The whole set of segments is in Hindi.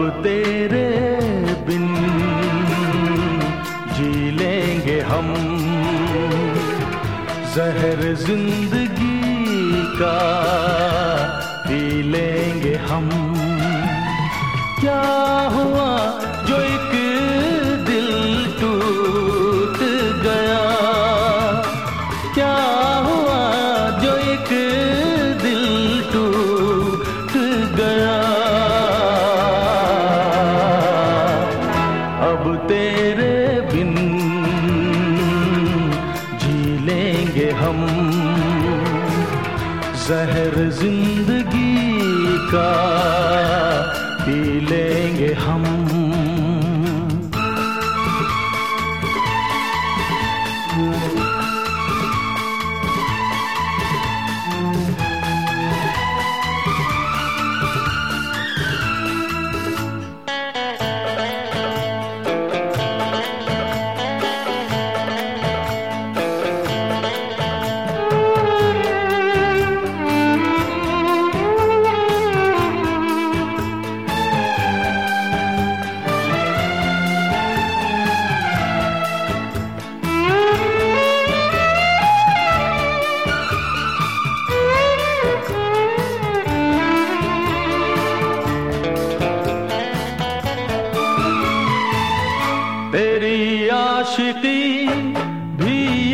तेरे बिन जी लेंगे हम। जहर ज़िंदगी का पी लेंगे हम। क्या हम जहर ज़िंदगी का पी लेंगे हम।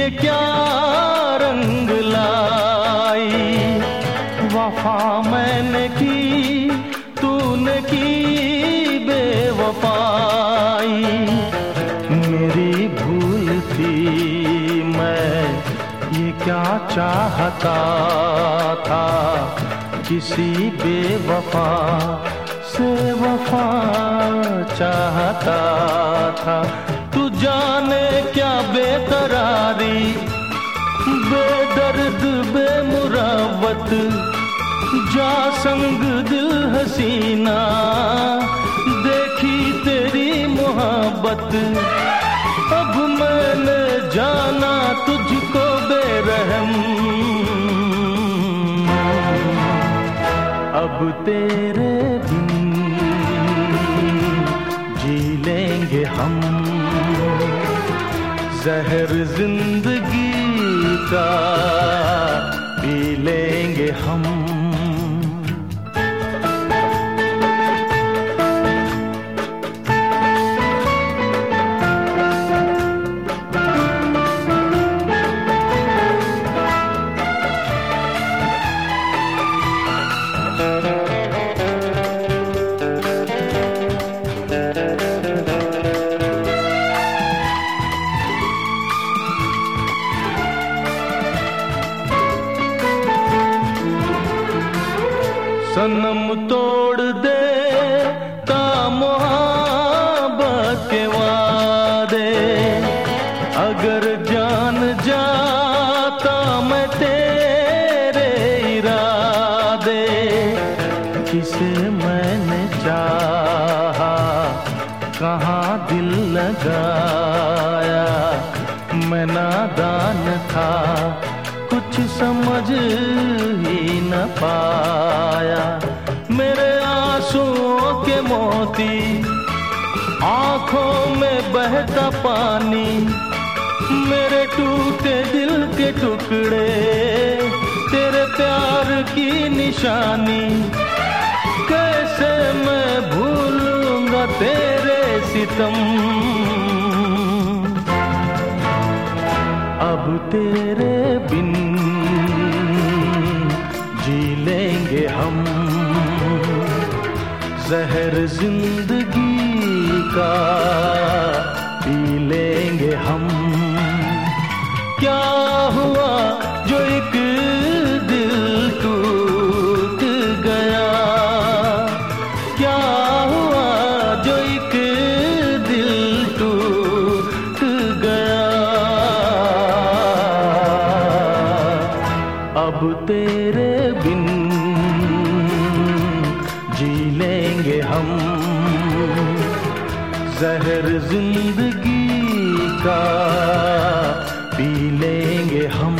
ये क्या रंग लाई? वफा मैंने की, तूने की बेवफाई। मेरी भूल थी मैं, ये क्या चाहता था? किसी बेवफा से वफा चाहता था। तू जाने क्या बेकरारी बेदर्द, बेमुरावत, जा संग दिल हसीना, देखी तेरी मोहब्बत। अब मैंने जाना तुझको बेरहम। अब तेरे बिन जी लेंगे हम। जहर ज़िंदगी का पी लेंगे हम सनम तोड़ दे ता मोहब्बत के वादे। अगर जान जाता मैं तेरे इरादे, किसे मैंने चाहा, कहाँ दिल लगाया, मैं नादान था। कुछ समझ ही न पाया। मेरे आंसुओं के मोती, आँखों में बहता पानी, मेरे टूटे दिल के टुकड़े, तेरे प्यार की निशानी। कैसे मैं भूलूँगा तेरे सितम? अब तेरे बिन जी लेंगे हम। जहर ज़िंदगी का पी लेंगे हम। क्या हुआ जो एक दिल टूट गया? क्या हुआ जो एक दिल टूट गया? अब तेरे लेंगे हम। जहर ज़िंदगी का पी लेंगे हम।